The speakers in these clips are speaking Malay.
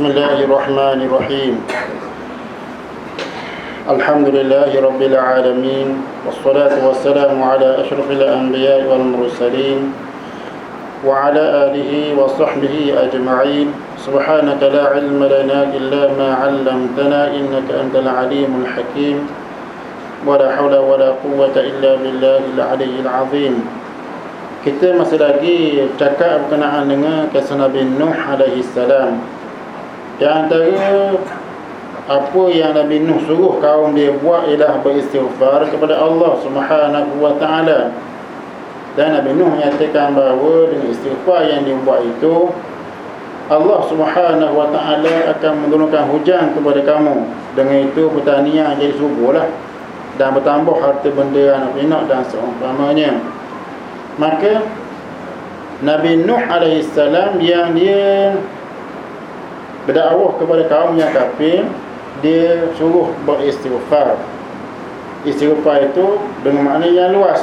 بسم الله الرحمن الرحيم. الحمد لله رب العالمين والصلاة والسلام على أشرف الأنبياء والمرسلين وعلى آله وصحبه أجمعين. سبحانك لا علم لنا إلا ما علمتنا إنك أنت العليم الحكيم. ولا حول ولا قوة إلا بالله العلي العظيم. Kita masih lagi cakap berkenaan dengan kisah Nabi Nuh alaihi salam. Yang antara apa yang Nabi Nuh suruh kaum dia buat ialah beristighfar kepada Allah Subhanahu wa taala. Dan Nabi Nuh menyatakan bahawa dengan istighfar yang dia buat itu Allah Subhanahu wa taala akan menurunkan hujan kepada kamu. Dengan itu pertanian jadi suburlah dan bertambah harta benda anak pinak dan seumpamanya maka Nabi Nuh AS yang dia berdakwah kepada kaum yang kafir dia suruh beristighfar. Istighfar itu dengan makna yang luas.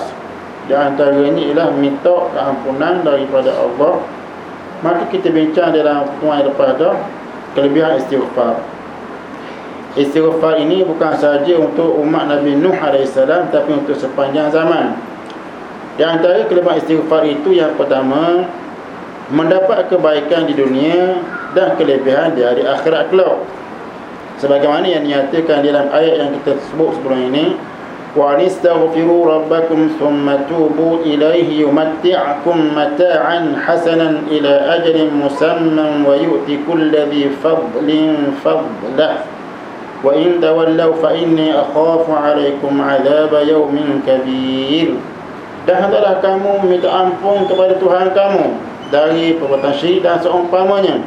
Di antaranya ialah minta keampunan daripada Allah. Maka kita bincang dalam pertemuan lepas dah kelebihan istighfar. Istighfar ini bukan sahaja untuk umat Nabi Nuh AS tapi untuk sepanjang zaman. Di antara kelebihan istighfar itu yang pertama mendapat kebaikan di dunia dan kelebihan di hari akhirat kelak. Sebagaimana yang dinyatakan dalam ayat yang kita sebut sebelum ini, wa anistaghfiru rabbakum thumma tubu ilayhi yumatti'akum mata'an hasanan ila ajalin musamman wa yu'ti kulli fadlin fadlah. Wa in tawallaw fa inni akhafu 'alaykum 'adhaba yawmin kabir. Dan hendaklah kamu minta ampun kepada Tuhan kamu dari perbuatan syirik dan seumpamanya.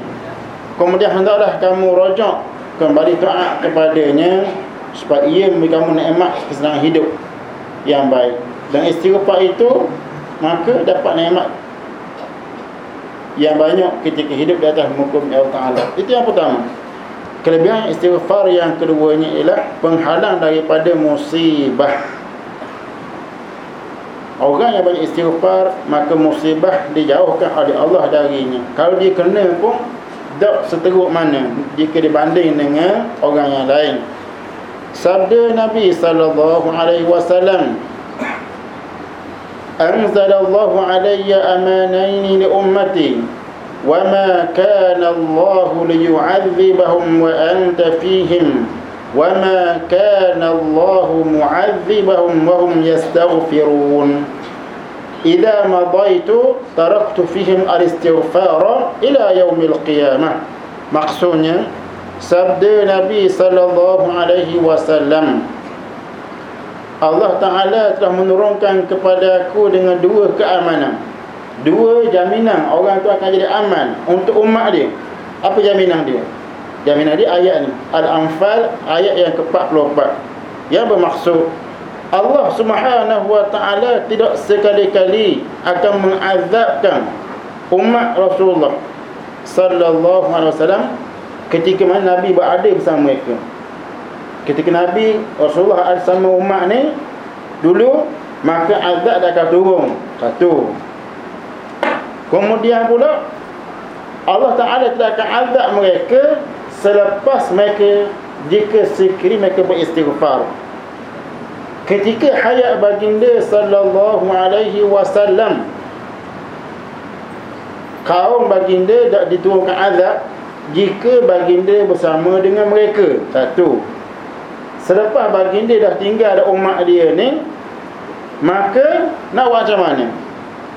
Kemudian hendaklah kamu rojak kembali taat kepadanya supaya ia memberi kamu nikmat kesenangan hidup yang baik. Dan istighfar itu maka dapat nikmat yang banyak ketika hidup di atas muka Allah Taala. Itu yang pertama. Kelebihan istighfar yang keduanya ialah penghalang daripada musibah. Orang yang banyak istighfar Maka musibah dijauhkan oleh Allah darinya. Kalau dia kena pun Tak seteruk mana Jika dibanding dengan orang yang lain. Sabda Nabi SAW alayya amanaini li ummati Wama kana Allah liyu'adzibahum wa anta fihim وما كان الله معذبهم وهم يستغفرون إذا مضيت تركت فيهم الاستغفار إلى يوم القيامة maksudnya sabda Nabi sallallahu alaihi wasallam Allah Taala telah menurunkan kepada aku dengan dua keamanan dua jaminan orang tu akan jadi aman untuk umat dia apa jaminan dia Jaminan dia ayat ni. Al-Anfal ayat yang ke-44. Yang bermaksud Allah subhanahu wa ta'ala Tidak sekali-kali Akan mengazabkan Umat Rasulullah Sallallahu alaihi wasallam Ketika mana Nabi berada bersama mereka. Ketika Nabi Rasulullah ada sama umat ni Dulu Maka azab dah akan turun. Satu. Kemudian pula Allah Ta'ala tidak akan azab mereka selepas mereka jika sekiri mereka beristighfar ketika hayat baginda sallallahu alaihi wasallam kaum baginda tak diturunkan azab jika baginda bersama dengan mereka. Satu. Selepas baginda dah tinggal ada umat dia ni maka nak buat macam mana?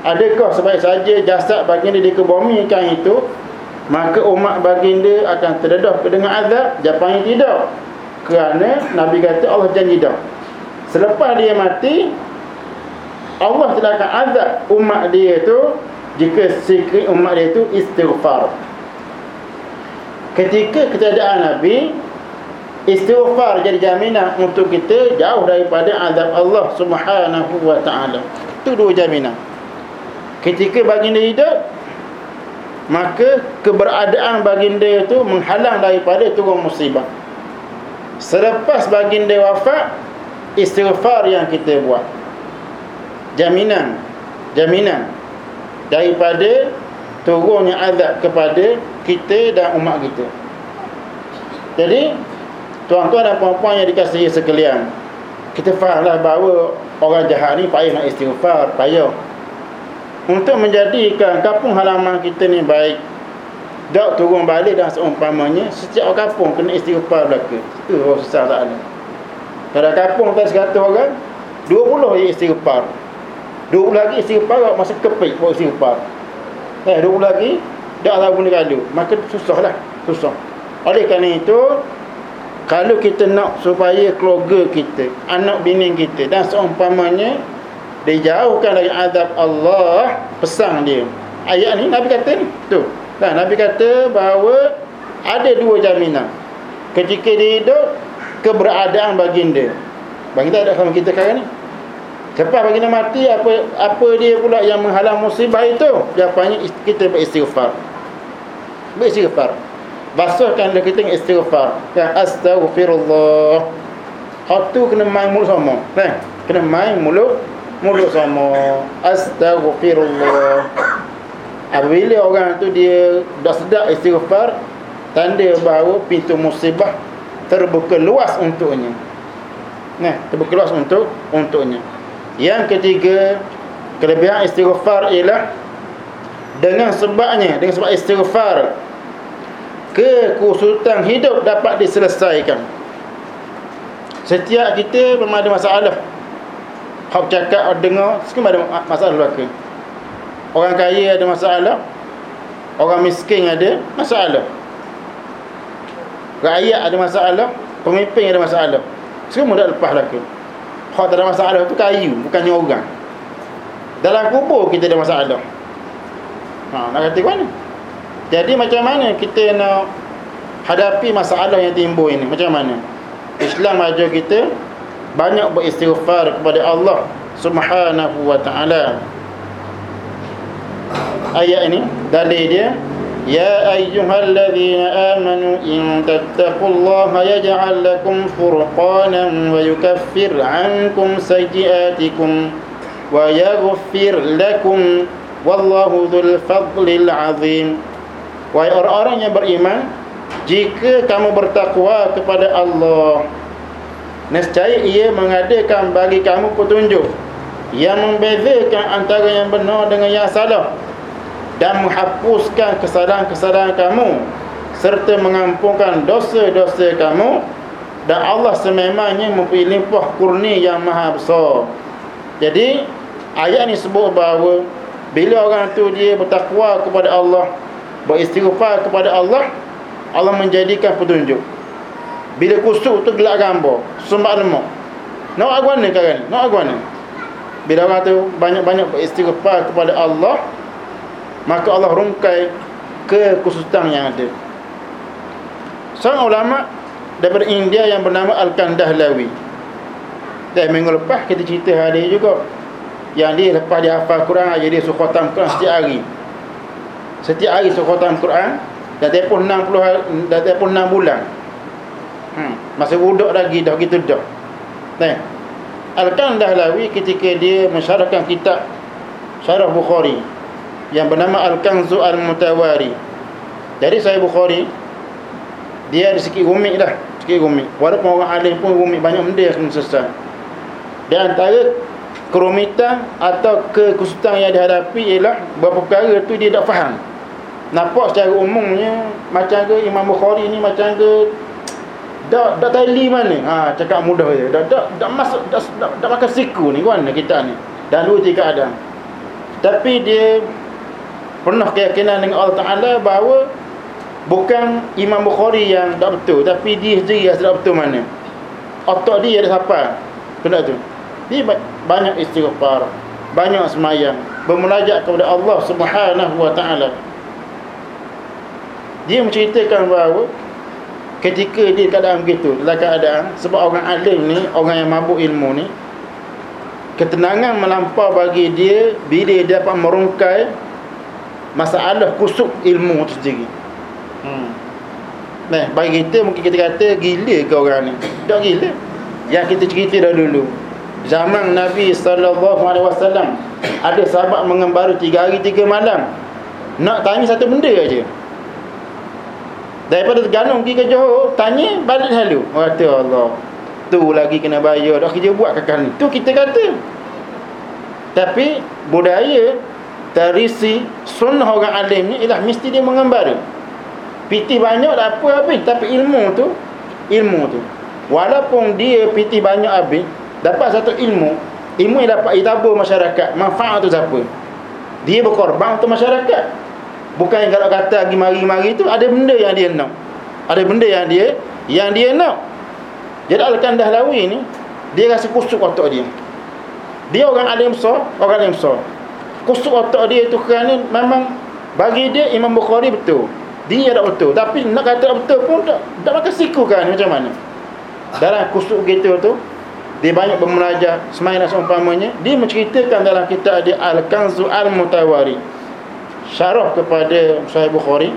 Adakah sebaik saja jasad baginda dikebumikan itu maka umat baginda akan terdedah dengan azab jawapannya tidak. Kerana nabi kata Allah janji dah. Selepas dia mati Allah telah akan azab umat dia tu jika sikit umat dia tu istighfar. Ketika ketiadaan nabi istighfar jadi jaminan untuk kita jauh daripada azab Allah Subhanahu wa taala. Itu dua jaminan. Ketika baginda hidup maka keberadaan baginda itu menghalang daripada turun musibah selepas baginda wafat istighfar yang kita buat jaminan jaminan daripada turunnya azab kepada kita dan umat kita Jadi tuan-tuan dan puan-puan yang dikasihi sekalian, kita fahamlah bahawa orang jahat ni payah nak istighfar, payah. Untuk menjadikan kampung halaman kita ni baik, tak turun balik dan seumpamanya, setiap kampung kena istighfar belaka. Itu orang susah tak ada. Kalau kampung tak sekata orang, 20 yang istighfar. 20 lagi istighfar, masa kepik buat istighfar. Eh, 20 lagi, tak tahu benda kalau. Maka susahlah, susah. Oleh kerana itu, kalau kita nak supaya keluarga kita, anak bini kita dan seumpamanya dijauhkan dari azab Allah, pesan dia. Ayat ni Nabi kata ni. Tu. Kan Nabi kata bahawa ada dua jaminan. Ketika dia hidup, keberadaan baginda. Baginda ada sama kita sekarang ni. Cepat baginda mati, apa apa dia pula yang menghalang musibah itu? Jawapannya kita beristighfar. Beristighfar basuhkan kita dengan istighfar ya astaghfirullah hak tu kena main mulut sama kan kena main mulut mulut sama. Astaghfirullah. Apabila orang tu dia dah sedap istighfar tanda bahawa pintu musibah terbuka luas untuknya. Nah terbuka luas untuk untuknya. Yang ketiga kelebihan istighfar ialah dengan sebabnya dengan sebab istighfar kekusutan hidup dapat diselesaikan. Setiap kita memang ada masalah hak cakap dengar semua ada masalah belaka orang kaya ada masalah orang miskin ada masalah. Rakyat ada masalah pemimpin ada masalah. Semua dah lepas belaka hak tak ada masalah tu kayu bukannya orang. Dalam kubur kita ada masalah. Ha, nak kata mana? Jadi macam mana kita nak hadapi masalah yang timbul ini? Macam mana? Islam ajar kita banyak beristighfar kepada Allah Subhanahu wa taala. Ayat ini dalil dia Ya ayyuhalladzina amanu in tattaqullaha yaj'al lakum furqanan wa yukaffir 'ankum sayyi'atikum wa yaghfir lakum wallahu dzul fadlil 'azim Wahai orang-orang beriman Jika kamu bertakwa kepada Allah Nescaya ia mengadakan bagi kamu petunjuk Yang membezakan antara yang benar dengan yang salah Dan menghapuskan kesalahan-kesalahan kamu Serta mengampunkan dosa-dosa kamu Dan Allah sememangnya mempunyai limpah kurni yang maha besar. Jadi ayat ini sebut bahawa Bila orang tu dia bertakwa kepada Allah beristighfar kepada Allah Allah menjadikan petunjuk bila kusuk tu gelak gambar sembah lemak nak aguana kan nak aguana bila orang tu banyak-banyak beristighfar kepada Allah maka Allah rungkai ke kekusutan yang ada. Seorang ulama daripada India yang bernama Al-Kandahlawi. Dan minggu lepas kita cerita hari juga. Yang dia lepas dia hafal Quran jadi dia khatam Quran setiap hari. Setiap hari khatam Quran Dah tempoh 60 Dah tempoh 6 bulan hmm. Masa budak lagi dah gitu dah. Nah, Al-Kan Dahlawi ketika dia mensyarahkan kitab Syarah Bukhari Yang bernama Al-Kanzu Al-Mutawari. Dari saya Bukhari Dia ada sikit rumit dah Sikit rumit. Walaupun orang alim pun rumit banyak benda yang selesai Di antara kerumitan atau kekusutan yang dihadapi ialah beberapa perkara tu dia tak faham. Nampak secara umumnya macam ke Imam Bukhari ni macam ke dak dak tali mana? Ha cakap mudah je. Dak dak dak masuk dak dak, dak makan siku ni kan kita ni. Dan dua tiga ada tapi dia pernah keyakinan dengan Allah Taala bahawa bukan Imam Bukhari yang tak betul tapi dia sendiri yang tak betul mana. Otak dia ada siapa? Kena tu? Dia banyak istighfar banyak semayang bermunajat kepada Allah Subhanahu wa taala. Dia menceritakan bahawa ketika dia keadaan begitu dalam keadaan sebab orang alim ni orang yang mabuk ilmu ni ketenangan melampau bagi dia bila dia dapat merungkai masalah kusuk ilmu itu sendiri. Hmm. nah, bagi kita mungkin kita kata gila ke orang ni? Tak gila. Yang kita cerita dah dulu. Zaman Nabi SAW ada sahabat mengembara tiga hari tiga malam. Nak tanya satu benda aja Daripada tergantung pergi ke Johor, tanya balik halu. Kata Allah. Tu lagi kena bayar. Dah kerja buat kakak ni. Tu kita kata. Tapi budaya terisi sunnah orang alim ni ialah mesti dia mengembara. Piti banyak tak apa habis. Tapi ilmu tu, ilmu tu. Walaupun dia piti banyak habis, dapat satu ilmu. Ilmu yang dapat ditabur masyarakat. Manfaat tu siapa? Dia berkorban untuk masyarakat. Bukan kalau kata lagi mari-mari tu ada benda yang dia nak. Ada benda yang dia yang dia nak. Jadi Al-Kandah Lawi ni dia rasa kusuk otak dia. Dia orang alim besar, orang alim besar. Kusuk otak dia tu kerana memang bagi dia Imam Bukhari betul. Dia tak betul. Tapi nak kata betul pun tak, tak makan siku kan macam mana. Dalam kusuk gitu tu dia banyak bermunajat semain seumpamanya dia menceritakan dalam kitab dia Al-Kanzu Al-Mutawari syarah kepada Sahih Bukhari.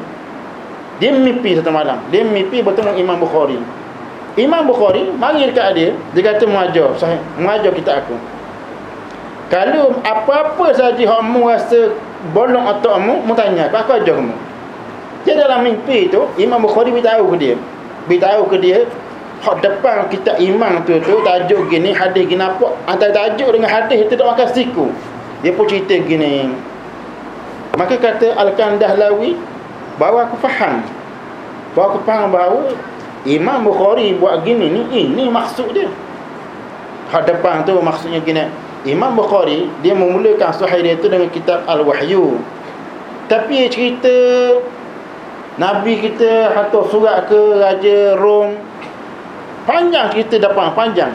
Dia mimpi satu malam. Dia mimpi bertemu Imam Bukhari. Imam Bukhari mari dekat dia. Dia kata mengajar sahih. Mengajar kita aku. Kalau apa-apa saja kamu rasa bolong otakmu mu tanya aku, aku ajar kamu dia dalam mimpi tu Imam Bukhari beritahu ke dia. Beritahu ke dia hak depan kita imam tu tu tajuk gini hadis gini apa? Antara tajuk dengan hadis itu tak makan siku. Dia pun cerita gini Maka kata Al-Kandah Lawi bahawa aku faham. Bahawa aku faham bahawa Imam Bukhari buat gini ni ini maksud dia. Hadapan tu maksudnya gini. Imam Bukhari dia memulakan sahih dia tu dengan kitab Al-Wahyu. Tapi cerita Nabi kita hantar surat ke Raja Rom Panjang cerita depan Panjang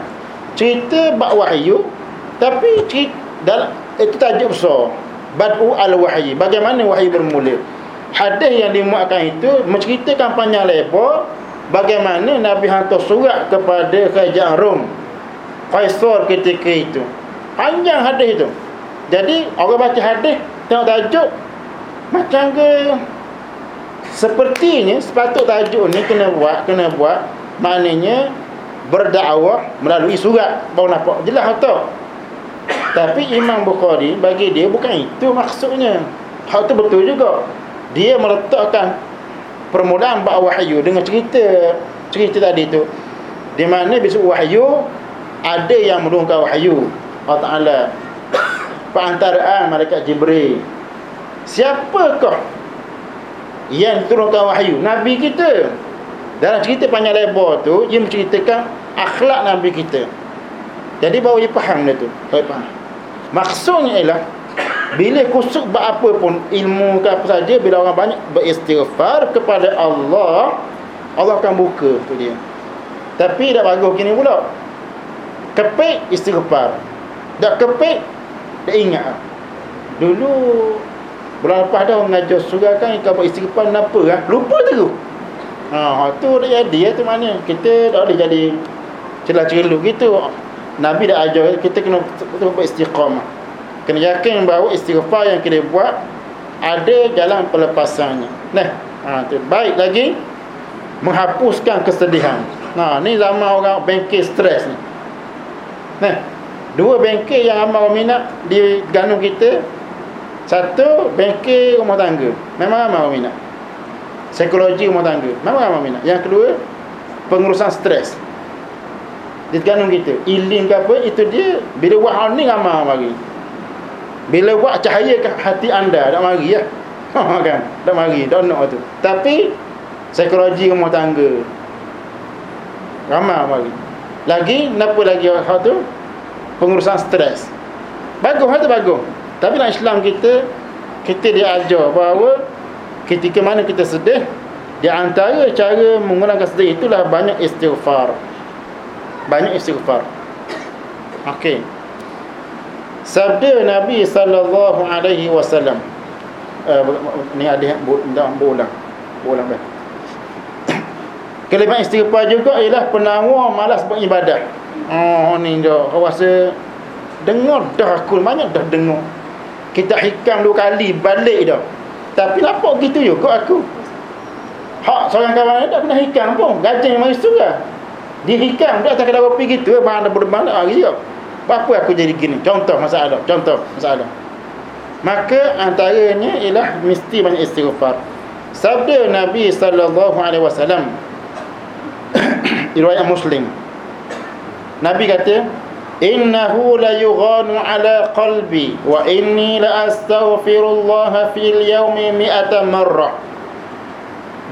Cerita bak wahyu Tapi cerita dalam, Itu tajuk besar Bad'u al-wahyi. Bagaimana wahyu bermula? Hadis yang dimuatkan itu Menceritakan panjang lebar Bagaimana Nabi hantar surat kepada Kerajaan Rom. Faisal ketika itu. Panjang hadis itu. Jadi orang baca hadis Tengok tajuk Macam ke? Sepertinya Sepatut tajuk ni kena buat Kena buat. Maknanya Berdakwah melalui surat. Baru nampak jelas atau tapi Imam Bukhari bagi dia bukan itu maksudnya. Hal itu betul juga. Dia meletakkan permulaan bab wahyu dengan cerita cerita tadi tu. Di mana besok wahyu ada yang menurunkan wahyu. Allah Taala perantaraan malaikat Jibril. Siapakah yang turunkan wahyu? Nabi kita. Dalam cerita panjang lebar tu, dia menceritakan akhlak Nabi kita. Jadi baru dia faham dia tu. Baik faham. Maksudnya ialah bila kusuk buat apa pun ilmu ke apa saja bila orang banyak beristighfar kepada Allah Allah akan buka tu dia. Tapi dah bagus gini pula. Kepik istighfar. Dah kepik dah ingat. Dulu bulan lepas dah mengajar surah kan kau buat istighfar kenapa ah? Lupa tu. Ha, tu dah jadi tu mana? Kita dah ada jadi celah-celah gitu. Nabi dah ajar kita kena betul buat istiqamah. Kena yakin bahawa istighfar yang kita buat ada jalan pelepasannya. Nah, ha, tu baik lagi menghapuskan kesedihan. Nah, ni zaman orang bengkel stres ni. Nah, dua bengkel yang amal minat di ganung kita. Satu bengkel rumah tangga. Memang amal minat. Psikologi rumah tangga. Memang amal minat. Yang kedua pengurusan stres di ganung kita. Ilim ke apa itu dia. Bila buat hal ni ramah mari. Bila buat cahaya ke hati anda tak mari ya? Ha, kan? Tak mari tak nak tu. Tapi psikologi rumah tangga. Ramah mari. Lagi kenapa lagi hal tu? Pengurusan stres. Bagus hal tu bagus. Tapi dalam Islam kita kita diajar bahawa ketika mana kita sedih di antara cara mengurangkan sedih itulah banyak istighfar banyak istighfar. Okey. Sabda Nabi sallallahu alaihi wasallam. Uh, ni ada yang dah bolang. Bolang dah. Kelebihan istighfar juga ialah penawar malas beribadah. Oh ni dia rasa dengar dah aku banyak dah dengar. Kita hikam dua kali balik dah. Tapi lapor gitu juga aku. Hak seorang kawan tak pernah hikam pun. Yang mari surah. Dia hikam dia atas kedai kopi gitu Bang ada berdemang tak lagi juga Apa aku jadi gini? Contoh masalah Contoh masalah. Maka antaranya ialah Mesti banyak istighfar. Sabda Nabi sallallahu alaihi wasallam riwayat Muslim. Nabi kata innahu la yughanu ala qalbi wa inni la astaghfirullah fil yawmi mi'ata marrah.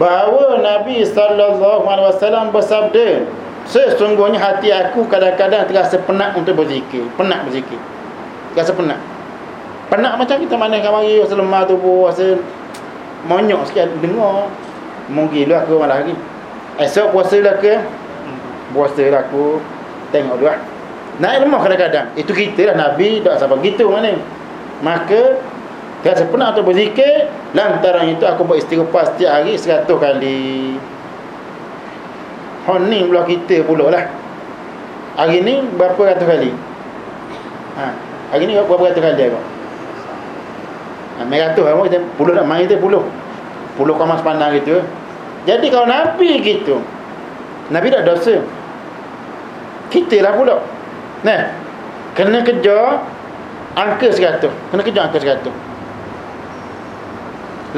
Bahawa Nabi sallallahu alaihi wasallam bersabda sesungguhnya hati aku kadang-kadang terasa penat untuk berzikir. Penat berzikir. Terasa penat penat macam kita mana kamari rasa lemah tubuh rasa monyok sikit dengar. Mungkin lah aku malah lagi esok puasa lah ke? Puasa lah aku. Tengok dulu lah naik lemah kadang-kadang. Itu kita lah Nabi tak sampai gitu mana maka Rasa penat untuk berzikir. Lantaran itu aku buat istighfar setiap hari seratus kali Honing pula kita pula lah. Hari ni berapa ratus kali? Ha. Hari ni berapa ratus kali aku? Ha, Merah ratus apa kita Puluh nak main kita puluh. Puluh koma sepandang gitu. Jadi kalau Nabi gitu Nabi tak dosa. Kita lah pula. Nah, Kena kejar Angka seratus. Kena kejar angka seratus.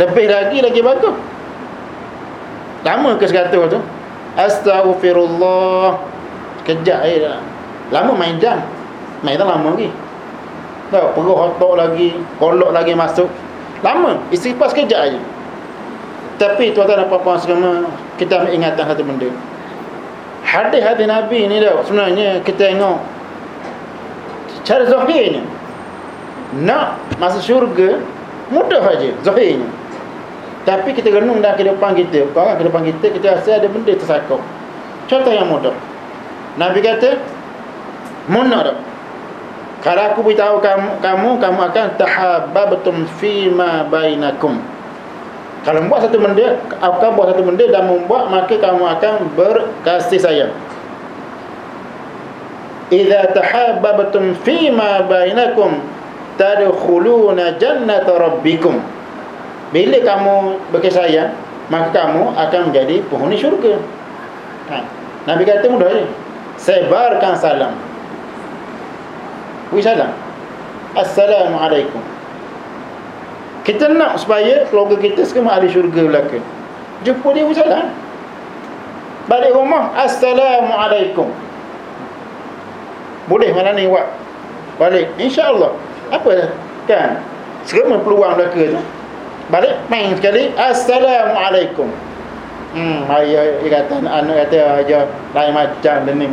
Lebih lagi lagi bagus. Lama ke 100 tu? Astaghfirullah. Kejap je dah. Lama main jam. Main dah lama lagi. Tak, perut hotok lagi, kolok lagi masuk. Lama. Istighfar sekejap je. Tapi tuan-tuan dan puan-puan semua, kita ambil ingatan satu benda. Hadis-hadis Nabi ni dah sebenarnya kita tengok cara zahirnya. Nak masuk syurga mudah saja zahirnya. Tapi kita renung dalam kehidupan kita. Orang kehidupan kita Kita rasa ada benda tersakau Contoh yang mudah. Nabi kata Munah tak Kalau aku beritahu kamu Kamu kamu akan Tahababatum fima bainakum. Kalau membuat satu benda Aku akan buat satu benda Dan membuat Maka kamu akan berkasih sayang. Iza tahababatum fima bainakum Tadkhuluna jannata rabbikum bila kamu berkasih sayang Maka kamu akan menjadi penghuni syurga. Ha. Nabi kata mudah je. Sebarkan salam. Beri salam. Assalamualaikum. Kita nak supaya keluarga kita semua ahli syurga belaka. Jumpa dia beri salam. Balik rumah Assalamualaikum. Boleh mana ni buat Balik. InsyaAllah. Apa? Kan? Semua peluang belaka tu balik? Main sekali. Assalamualaikum. Hmm dia kata anak kata aja lain macam dan ni.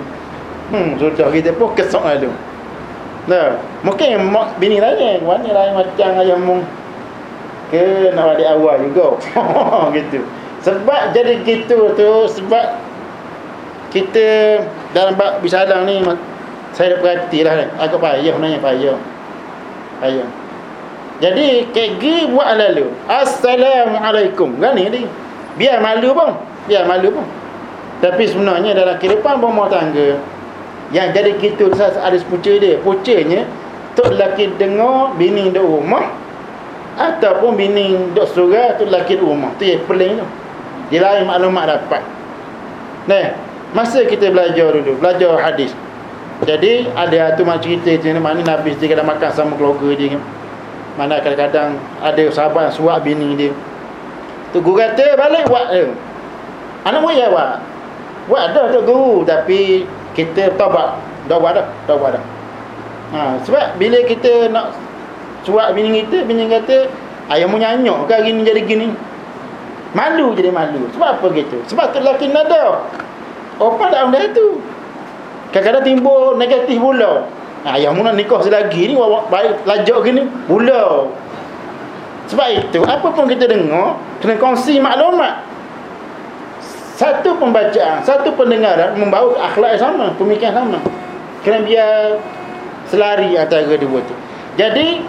Hmm sudah kita pun kesok lalu nah mungkin bini lain mana lain macam ayah mung. Ke nak balik awal juga. Gitu. Sebab jadi gitu tu sebab kita dalam bab bisalang ni saya dah perhatilah agak payah sebenarnya payah. Payah jadi kegi buat lalu. Assalamualaikum. Kan ni. Biar malu pun. Biar malu pun. Tapi sebenarnya dalam kehidupan rumah tangga yang jadi kita ada sepucuk dia. Pucuknya tok lelaki dengar bini duk rumah ataupun bini duk surah tu lelaki duk rumah. Tu yang peling tu. Dia lain maklumat dapat. Nah, masa kita belajar dulu, belajar hadis. Jadi ada tu macam cerita Nabi dia kena makan sama keluarga dia. Mana kadang-kadang ada sahabat yang suap bini dia. Tu guru kata balik buat dia. Anak murid buat. Buat dah tu guru tapi kita taubat. Dah buat dah. Dah buat dah. Ha, sebab bila kita nak suap bini kita, bini kata ayah mu nyanyok ke hari ni jadi gini. Malu jadi malu. Sebab apa gitu? Sebab tu lelaki nada. Apa tak benda tu? Kadang-kadang timbul negatif pula. Ha, ayah mu nak nikah selagi ni baik lajak gini pula. Sebab itu apa pun kita dengar kena kongsi maklumat. Satu pembacaan, satu pendengaran membawa akhlak yang sama, pemikiran sama. Kena biar selari antara dua tu. Jadi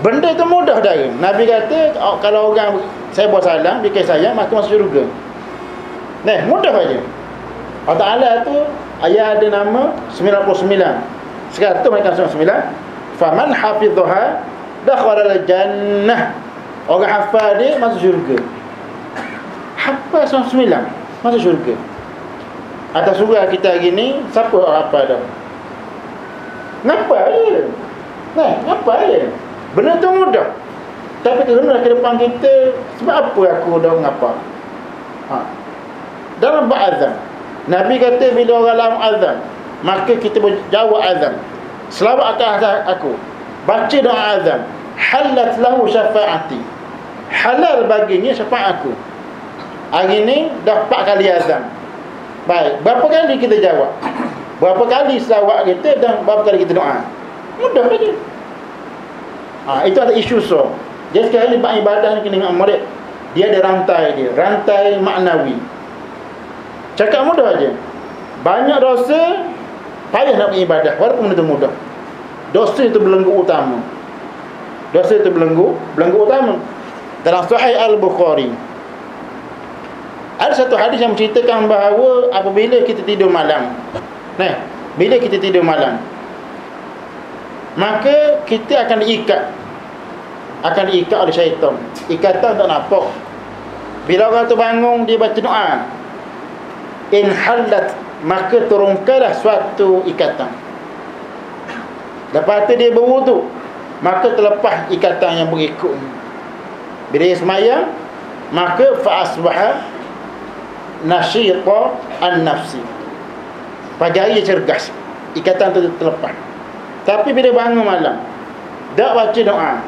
benda tu mudah dah. Nabi kata oh, kalau orang saya buat salam, dia kata saya maka masuk syurga. Nah, mudah aja. Allah Taala tu ayat ada nama 99. 100 mereka 99 faman hafidhaha dakhala al-jannah. Orang hafal dia masuk syurga. Hafal 99 masuk syurga. Atas surah kita hari ni siapa orang hafal dah ngapa dia? Nah ngapa dia? Benda tu mudah. Tapi kerana ke depan kita Sebab apa aku dah mengapa? Ha. Dalam ba'azam Nabi kata bila orang lawan azam Maka kita berjawab azam Selamat atas aku Baca doa azam Halat lahu syafa'ati Halal baginya syafaat aku Hari ni dah 4 kali azam Baik, berapa kali kita jawab? Berapa kali selawat kita dan berapa kali kita doa? Mudah saja. Ha, itu ada isu so. Jadi sekarang ni bab ibadah ni kena ingat murid. Dia ada rantai dia, rantai maknawi. Cakap mudah aja. Banyak dosa payah nak beribadah walaupun itu mudah. Dosa itu belenggu utama. Dosa itu belenggu, belenggu utama. Dalam Sahih Al-Bukhari. Ada satu hadis yang menceritakan bahawa apabila kita tidur malam. Nah, bila kita tidur malam, maka kita akan diikat akan diikat oleh syaitan ikatan tak nampak bila orang tu bangun dia baca doa in halat maka turunkanlah suatu ikatan. Lepas tu dia berwuduk. Maka terlepas ikatan yang berikut bila dia semayang maka fa'asbaha nasyita an-nafsi. Pagi cergas ikatan tu terlepas. Tapi bila bangun malam Tak baca doa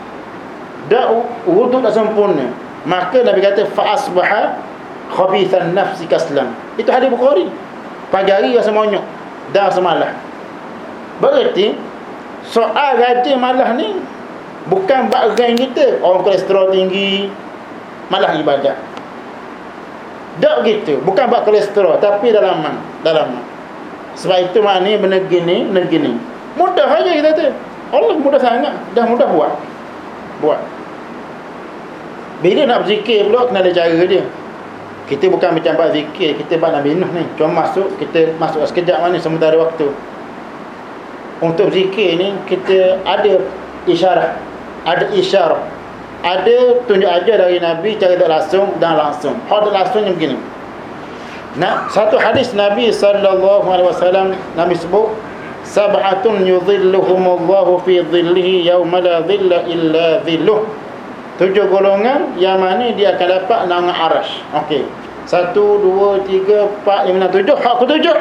Tak wuduk tak sempurna Maka Nabi kata Fa'asbaha Khabithan nafsi kaslam. Itu hadis Bukhari Pagi hari rasa monyok Dah semalah Berarti Soal raja malah ni Bukan bagian kita Orang kolesterol tinggi Malah ibadat Tak begitu Bukan bak kolesterol Tapi dalam Dalam Sebab itu maknanya benda gini Benda gini Mudah saja kita kata. Allah mudah sangat. Dah mudah buat. Buat. Bila nak berzikir pula, kena ada cara dia. Kita bukan macam buat zikir. Kita buat Nuh ni. Cuma masuk, kita masuk sekejap mana sementara waktu. Untuk berzikir ni, kita ada isyarat. Ada isyarat. Ada tunjuk ajar dari Nabi cara tak langsung dan langsung. Hal tak langsung yang begini. Nah, satu hadis Nabi wasallam Nabi sebut sab'atun yudhilluhumullahu fi dhillihi yawma la dhilla illa dhilluh tujuh golongan yang mana dia akan dapat naungan arash okey. Satu, dua, tiga, empat, lima, tujuh. Hak ketujuh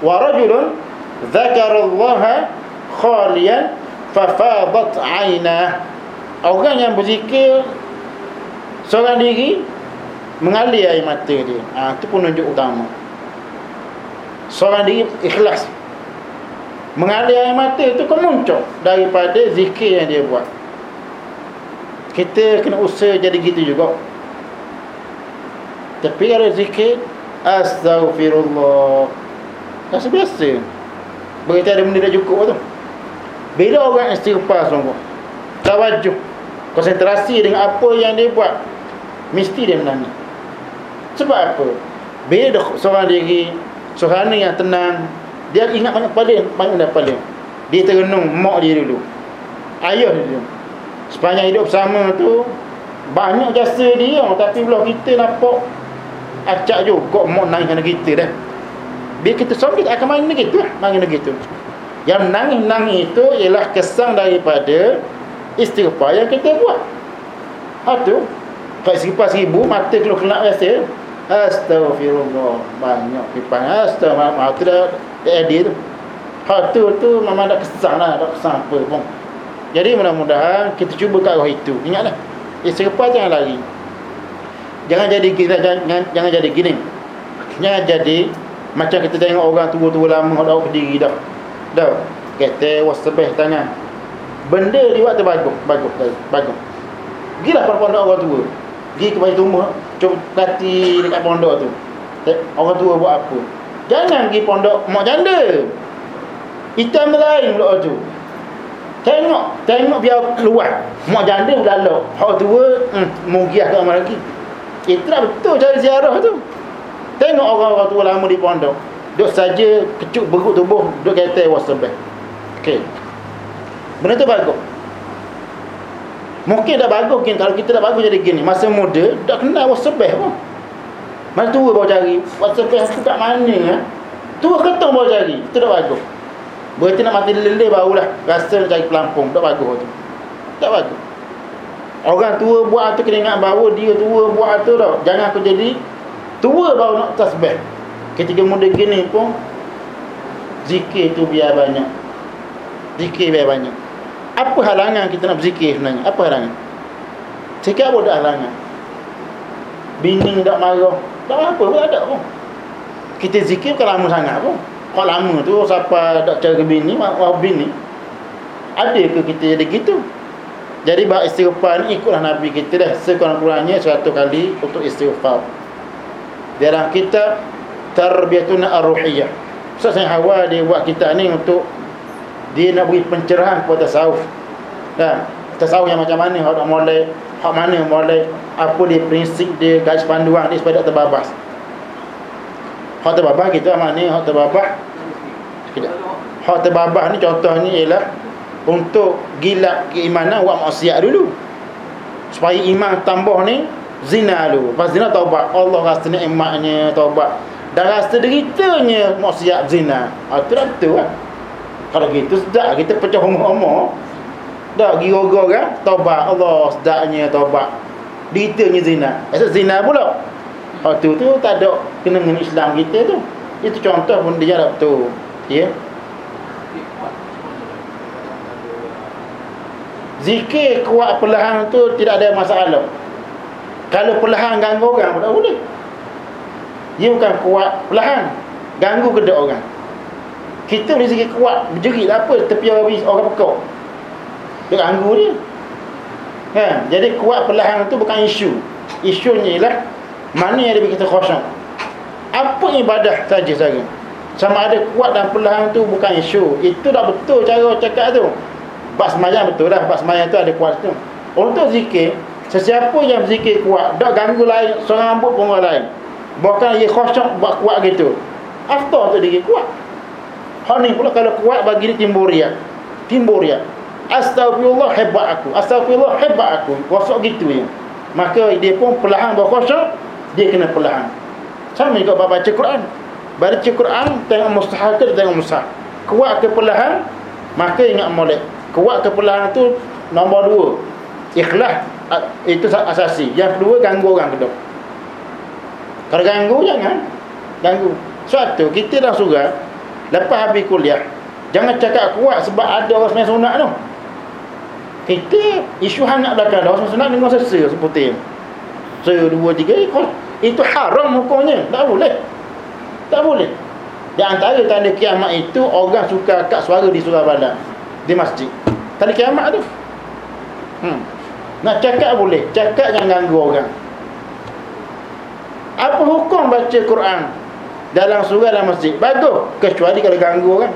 wa rajulun dhakarallaha khalian fafadat aynah orang yang berzikir seorang diri mengalir air mata dia. Ha, itu pun nunjuk utama. Seorang diri ikhlas. Mengalir air mata itu kemuncak daripada zikir yang dia buat kita kena usaha jadi gitu juga. Tapi kalau zikir astaghfirullah. Rasa biasa. Berita ada benda dah cukup tu. Bila orang istighfar sungguh tawajuh konsentrasi dengan apa yang dia buat mesti dia menangis. Sebab apa? Bila seorang diri suhana yang tenang dia ingat banyak paling banyak dah paling. Dia terenung mak dia dulu ayah dia. dulu sepanjang hidup sama tu banyak jasa dia tapi belah kita nampak acak juga mak nangis dengan kita dah. Bila kita sama kita akan main gitu main gitu yang nangis-nangis itu ialah kesan daripada istighfar yang kita buat. Ha tu. Kalau istighfar seribu mata keluar kelak rasa Astaghfirullah Banyak pipan Astaghfirullah Itu dah Edit tu. Hal tu tu Memang dah kesan lah Dah kesan apa pun Jadi mudah-mudahan Kita cuba kat arah itu. Ingatlah. Istighfar jangan lari? Jangan jadi gini jangan, jangan jadi gini. Jangan jadi Macam kita tengok orang tua-tua lama Dah berdiri dah. Dah. Kata wasabih tangan. Benda dia buat tu bagus Bagus Bagus. Gila pada orang tua. Pergi ke baju tumbuh Cuba kati dekat pondok tu. Orang tua buat apa? Jangan pergi pondok mak janda. Hitam lain pula tu Tengok Tengok biar keluar Mak janda pula lah Hak tua hmm, Mugiah ke lagi Itulah betul cara ziarah tu Tengok orang-orang tua lama di pondok Duk saja kecuk beruk tubuh Duk kata wasabah Okey Benda tu bagus Mungkin dah bagus mungkin kalau kita dah bagus jadi gini. Masa muda dah kenal wasabah pun. Masa tua bawa cari. Wasabah tu kat mana ya? Tua ketong bawa cari. Itu dah bagus. Berarti nak mati leleh barulah rasa nak cari pelampung. Tak bagus tu. Tak bagus. Orang tua buat tu kena ingat bahawa dia tua buat tu tau. Jangan aku jadi tua baru nak tasbih. Ketika muda gini pun zikir tu biar banyak. Zikir biar banyak. Apa halangan kita nak berzikir sebenarnya? Apa halangan? Cakap apa dah halangan? Bini tak marah. Tak apa pun ada pun. Kita zikir bukan lama sangat pun. Kalau lama tu siapa tak cara bini, mau bini. Ada ke kita jadi gitu? Jadi bab istighfar ni ikutlah Nabi kita dah sekurang-kurangnya satu kali untuk istighfar. Dalam kitab Tarbiyatuna Ar-Ruhiyah. So saya hawa dia buat kita ni untuk dia nak beri pencerahan kepada tasawuf. Nah, tasawuf yang macam mana hak mulai, hak mana mulai, apa dia prinsip dia, garis panduan dia supaya tak terbabas. Hak terbabas kita mana hak terbabas? Sekejap. Hak terbabas ni contohnya ialah untuk gila keimanan buat maksiat dulu. Supaya iman tambah ni zina dulu. Pas zina taubat. Allah rasa nikmatnya taubat. Dan rasa deritanya maksiat zina. Ah tu dah betul kan? Kalau gitu sedap. Kita pecah homo-homo dah gira-gira kan? Taubat. Allah sedapnya taubat. Deritanya zina. Esok zina pula. Ah tu tu tak ada kena dengan Islam kita tu. Itu contoh pun dia betul ya? Zikir kuat perlahan tu tidak ada masalah. Kalau perlahan ganggu orang pun boleh. Dia bukan kuat perlahan. Ganggu kedua orang. Kita boleh zikir kuat. Berjerit apa tepi orang, orang pekok. Dia ganggu dia. Ha, jadi kuat perlahan tu bukan isu. Isunya ialah mana yang lebih kita kosong. Apa ibadah saja saja. Sama ada kuat dan perlahan tu bukan isu. Itu dah betul cara cakap tu. Bab semayang betul lah. Bab semayang tu ada kuat tu Untuk zikir Sesiapa yang zikir kuat Tak ganggu lain Seorang rambut pun orang lain. Bukan ia kosong buat kuat gitu. After untuk diri kuat. Hal ni pula kalau kuat bagi dia timbul riak. Timbul riak. Astagfirullah hebat aku. Astagfirullah hebat aku. Kosok gitu ya Maka dia pun perlahan buat kosong Dia kena perlahan. Sama juga baca Quran Baca Quran Tengok mustahil ke tengok mustahil Kuat ke perlahan Maka ingat molek. Kuat kepelahan tu nombor dua. Ikhlas itu asasi. Yang kedua ganggu orang kedua kalau ganggu jangan. Ganggu. Suatu kita dah surah lepas habis kuliah jangan cakap kuat sebab ada orang semayang sunat tu. Kita isu hangat belakang ada orang sunat dengan sesa seperti se dua tiga itu haram hukumnya. Tak boleh tak boleh di antara tanda kiamat itu orang suka kat suara di surah badan di masjid Tadi kiamat tu. Hmm. Nak cakap boleh, cakap jangan ganggu orang. Apa hukum baca Quran dalam surah dalam masjid? Bagus, kecuali kalau ganggu orang.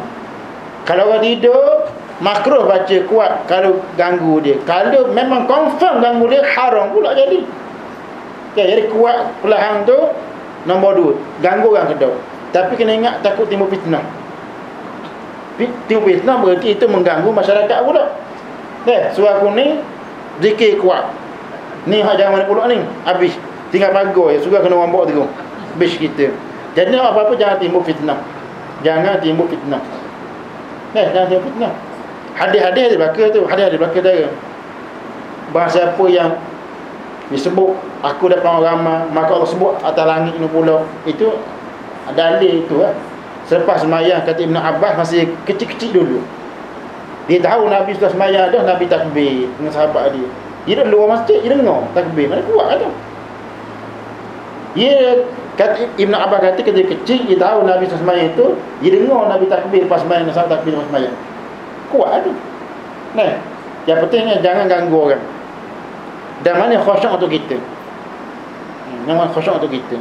Kalau orang tidur, makruh baca kuat kalau ganggu dia. Kalau memang confirm ganggu dia, haram pula jadi. Okay, jadi kuat perlahan tu nombor dua, ganggu orang kedua. Tapi kena ingat takut timbul fitnah tiup fitnah berarti itu mengganggu masyarakat pula. Eh, surah kuning zikir kuat. Ni hak jangan mana pula ni. Habis tinggal pagar ya surah kena bawa tu. Habis kita. Jadi apa-apa jangan timbul fitnah. Jangan timbul fitnah. Eh, jangan timbul fitnah. Hadis-hadis di belakang tu, hadis-hadis di belakang dia. Bahasa apa yang disebut aku dapat orang ramai maka Allah sebut atas langit ni pula itu dalil itu lah. Selepas semayang kata Ibn Abbas masih kecil-kecil dulu. Dia tahu Nabi sudah semayang dah Nabi takbir dengan sahabat dia. Dia dah luar masjid dia dengar takbir. Mana kuat tu? Dia kata Ibn Abbas kata ketika kecil dia tahu Nabi sudah semayang itu, dia dengar Nabi takbir pas semayang dengan sahabat takbir pas semayang. Kuat tu. Nah, yang pentingnya jangan ganggu orang. Dan mana khusyuk untuk kita? Hmm, yang mana khusyuk untuk kita?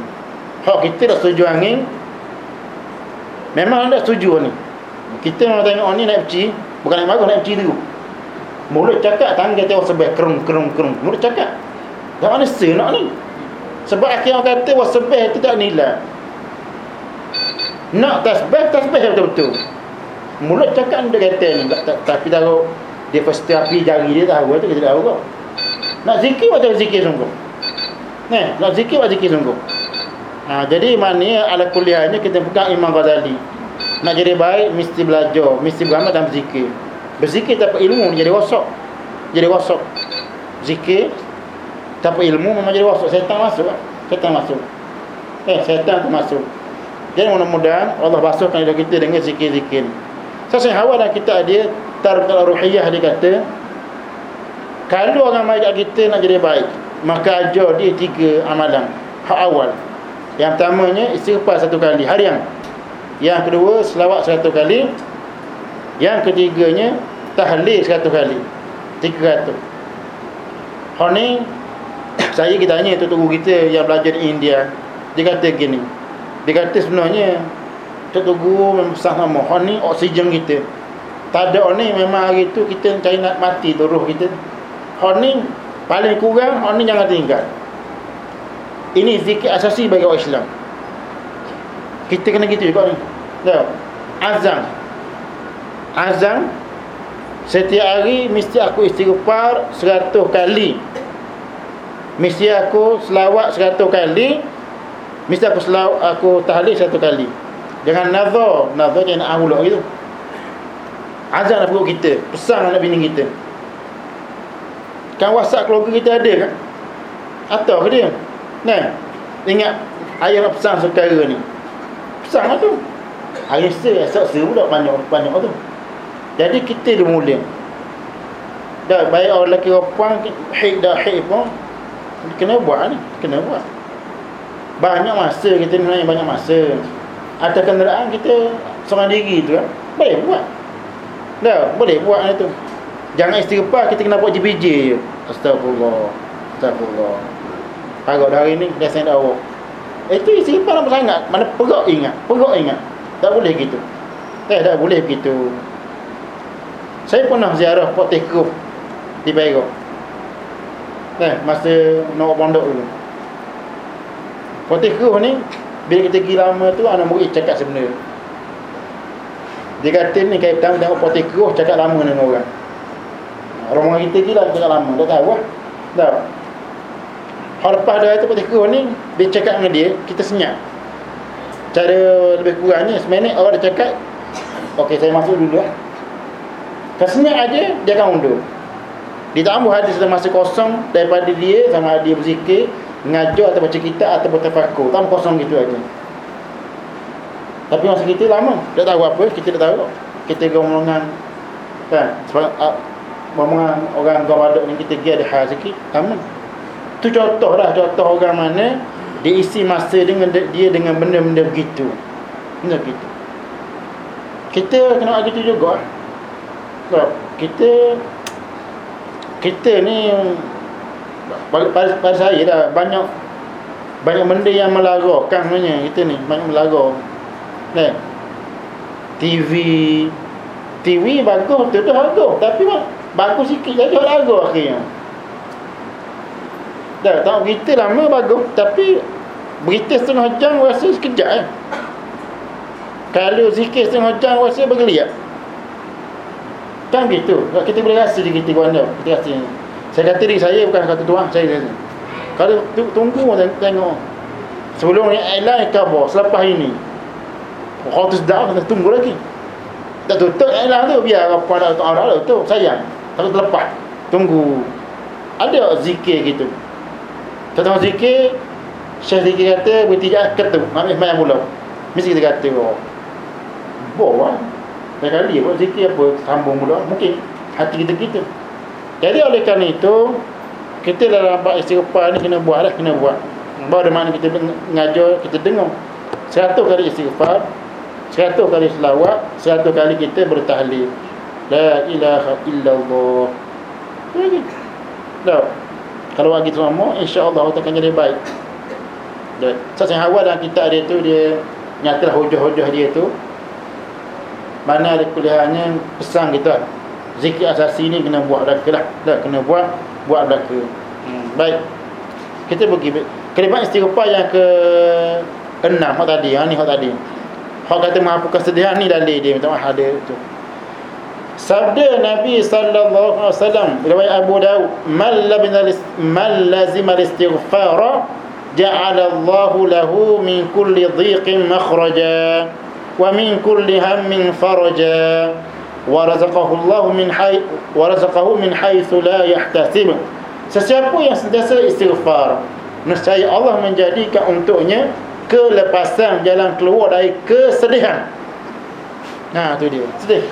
Hak kita dah setuju angin, Memang anda setuju ni. Kita memang tengok ni naik peci, bukan naik bagus naik peci dulu. Mulut cakap tangga tengok sebab kerung kerung kerung. Mulut cakap. Tak mana nak ni. Sebab akhir orang kata wasbih itu tak nilai. Nak tasbih, tasbih betul-betul. Mulut cakap dia kata ni. Tapi tahu dia pasti api jari dia tahu itu kita tahu kok. Nak zikir macam zikir sungguh. Nah, nak zikir macam zikir sungguh. Ha, jadi maknanya ala kuliahnya kita pegang Imam Ghazali. Nak jadi baik mesti belajar, mesti beramal dan berzikir. Berzikir tanpa ilmu jadi rosak. Jadi rosak. zikir tanpa ilmu memang jadi wasuk setan masuk lah. setan masuk eh setan tu masuk jadi mudah-mudahan Allah basuhkan hidup kita dengan zikir-zikir saya hawa dan kita ada tarbiyah ruhiyah dia kata kalau orang majak kita nak jadi baik maka ajar dia tiga amalan. Hak awal. Yang pertamanya istighfar satu kali harian. Yang kedua selawat satu kali. Yang ketiganya tahlil satu kali. Tiga ratus. Hal ni saya kita tanya tu guru kita yang belajar di India. Dia kata gini. Dia kata sebenarnya tu guru memang sama hal ni oksigen kita. Tak ada ni memang hari tu kita cari nak mati tu roh kita hal ni paling kurang hal ni jangan tinggal. Ini zikir asasi bagi orang Islam. Kita kena gitu juga ni. Tak azam azam setiap hari mesti aku istighfar 100 kali. Mesti aku selawat seratus kali. Mesti aku selawat aku tahlil satu kali. Jangan nazar. Nazar jangan nak ahuluk gitu. Azan perut kita. Pesan anak bini kita kan whatsapp keluarga kita ada kan? Atau ke dia? Nah ingat ayah nak pesan sekarang ni. Pesan lah tu. Ayah se esok se pula banyak banyak tu. Jadi kita dia mulia dah baik orang lelaki orang haid dah haid pun kena buat ni kena buat. Banyak masa kita ni banyak masa. Atas kenderaan kita seorang diri tu kan boleh buat. Dah boleh buat tu jangan istighfar kita kena buat JPJ je astagfirullah. Astagfirullah. Agak dari ni dah saya dah itu istighfar lama sangat. Mana perut ingat perut ingat. Tak boleh gitu. Eh tak boleh begitu. Saya pernah ziarah Port Teguh di Perak. Kan masa nak pondok dulu. Fatih Kruh ni bila kita pergi lama tu anak murid cakap sebenarnya. Dia kata ni kaya pertama tengok Fatih Kruh cakap lama dengan orang rombongan kita gila cakap lama tak tahu lah. Tak Hal lepas dah tu Fatih Kruh ni dia cakap dengan dia kita senyap. Cara lebih kurangnya seminit orang dah cakap ok saya masuk dulu lah. Kalau senyap aja dia akan undur Ditambah hadis dalam masa kosong daripada dia sama dia berzikir, mengajar atau baca kitab atau bertafakur. Tambah kosong gitu aja. Tapi masa kita lama, tak tahu apa, kita tak tahu. Kita ngomongan kan, sebab ngomongan orang gawadok ni kita ada hal sikit, lama. Tu contoh lah, contoh orang mana dia isi masa dengan dia dengan benda-benda begitu. Benda begitu. Kita kena buat gitu juga. Sebab kita kita ni pada, pada saya dah banyak banyak benda yang melarakan sebenarnya kita ni banyak melara kan TV TV bagus tu tu bagus tapi bagus sikit saja lagu akhirnya dah tak berita lama bagus tapi berita setengah jam rasa sekejap eh kalau zikir setengah jam rasa bergeliat Kan gitu. Kita boleh rasa di kita kuanda. Kita rasa. Saya kata diri saya bukan kata tuan saya rasa. Kalau tunggu tengok, tengok. Sebelum ni iklan khabar selepas ini. Kalau tu kita tunggu lagi. Tak tutup iklan tu biar apa nak tu arah tu sayang. Tapi terlepas. Tunggu. Ada zikir gitu. Tentang zikir Syekh zikir kata bertijak ketuk Ambil semayang mula. Mesti kita kata oh, Bawa lain kali buat zikir apa? Sambung pula. Mungkin hati kita kita Jadi oleh kerana itu Kita dalam bab istighfar ni Kena buat lah Kena buat. Bahawa mana kita mengajar Kita dengar. Seratus kali istighfar Seratus kali selawat Seratus kali kita bertahlil La ilaha illallah. Tak Kalau lagi semua InsyaAllah Allah akan jadi baik. Dan Saya awal dalam kitab dia tu Dia Nyatalah hujah-hujah dia tu mana ada kuliahnya pesan kita zikir asasi ni kena buat belaka lah. Dah kena buat buat belaka. Hmm. baik. Kita pergi kalimat istighfar yang ke enam hak tadi ha ni hak tadi. Hak kata menghapus kesedihan ni dalil dia minta maaf ada tu sabda nabi sallallahu alaihi wasallam riwayat abu daud man labina man lazima istighfara ja'ala Allah lahu min kulli dhiqin makhraja ومن كل هم فرجا ورزقه الله من حيث ورزقه من حيث لا يحتسب Sesiapa yang sentiasa istighfar, nescaya Allah menjadikan untuknya kelepasan jalan keluar dari kesedihan. Nah, tu dia. Sedih.